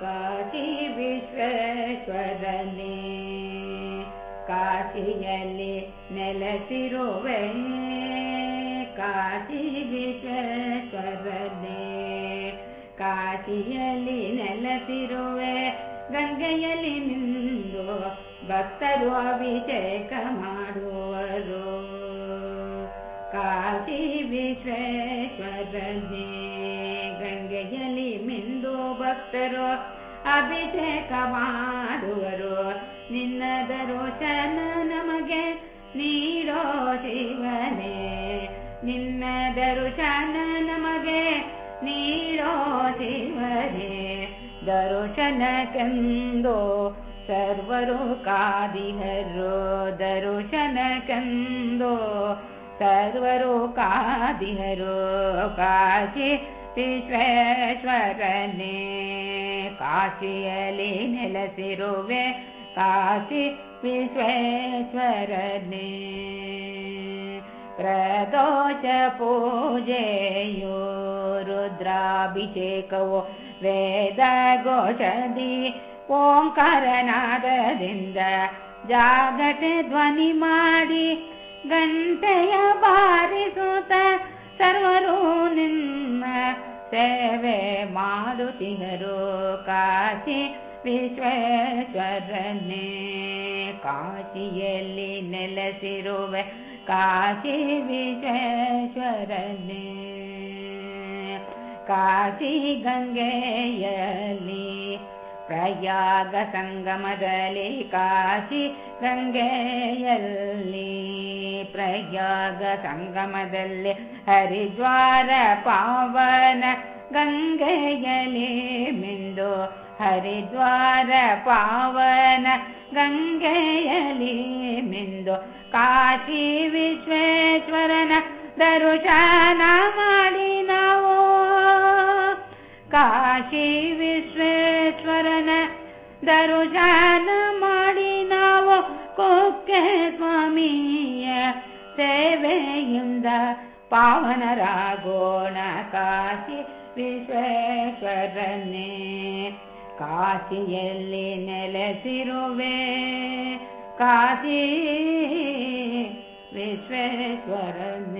ಕಾಶಿ ವಿಶ್ವೇಶ್ವರನೇ, ಕಾಶಿಯಲ್ಲಿ ನೆಲೆಸಿರುವೆ ಕಾಶಿ ವಿಶ್ವೇಶ್ವರನೇ, ಕಾಶಿಯಲ್ಲಿ ನೆಲೆಸಿರುವೆ, ಗಂಗೆಯಲ್ಲಿ ನಿಂದು ಭಕ್ತರು ಅಭಿಷೇಕ ಮಾಡುವರು. ಕಾಶಿ ವಿಶ್ವೇಶ್ವರನೇ. ಭಕ್ತರು ಅಭಿಷೇಕ ಮಾಡುವರು ನಿನ್ನ ದರೋಚನ ನಮಗೆ ನೀಡೋ ಶಿವನೇ ನಿನ್ನ ದರುಶನ ನಮಗೆ ನೀಡೋ ಶಿವನೇ ದರುಶನಕ್ಕೆಂದು ಸರ್ವರು ಕಾದಿಹರು ದರುಶನಕ್ಕೆಂದು ಸರ್ವರು ಕಾದಿಹರು ಕಾಶಿ ವಿಶ್ವೇಶ್ವರನೇ ಕಾಶಿಯಲ್ಲಿ ನೆಲೆಸಿರುವೆ ಕಾಶಿ ವಿಶ್ವೇಶ್ವರನೇ ಪ್ರದೋಷ ಪೂಜೆಯೋ ರುದ್ರಾಭಿಷೇಕವೋ ವೇದ ಘೋಷದಿ ಓಂಕಾರನಾದದಿಂದ ಜಾಗಟೆ ಧ್ವನಿ ಮಾಡಿ ಗಂಟೆಯ ಬಾರಿಸುತ್ತ ಸರ್ವರು ನಿನ್ನ ಸೇವೆ ಮಾಡುತ್ತಿಗರು ಕಾಶಿ ವಿಶ್ವೇಶ್ವರನೇ ಕಾಶಿಯಲ್ಲಿ ನೆಲೆಸಿರುವೆ ಕಾಶಿ ವಿಶ್ವೇಶ್ವರನೇ ಕಾಶಿ ಗಂಗೆಯಲ್ಲಿ ಪ್ರಯಾಗ ಸಂಗಮದಲ್ಲಿ ಕಾಶಿ ಗಂಗೆಯಲ್ಲಿ ಪ್ರಯಾಗ ಸಂಗಮದಲ್ಲಿ ಹರಿದ್ವಾರ ಪಾವನ ಗಂಗೆಯಲ್ಲಿ ಮಿಂದು ಹರಿದ್ವಾರ ಪಾವನ ಗಂಗೆಯಲ್ಲಿ ಮಿಂದು ಕಾಶಿ ವಿಶ್ವೇಶ್ವರನ ದರುಶನ ಮಾಡಿ ನಾವು ಕಾಶಿ ವಿಶ್ವೇಶ್ವರನ ದರುಶನ ಮಾಡಿ ನಾವು ಕೊಕ್ಕೆ ಸ್ವಾಮಿಯ ಸೇವೆಯಿಂದ ಪಾವನರಾಗೋಣ ಕಾಶಿ ವಿಶ್ವೇಶ್ವರನೇ ಕಾಶಿಯಲ್ಲಿ ನೆಲೆಸಿರುವೆ ಕಾಶಿ ವಿಶ್ವೇಶ್ವರನೇ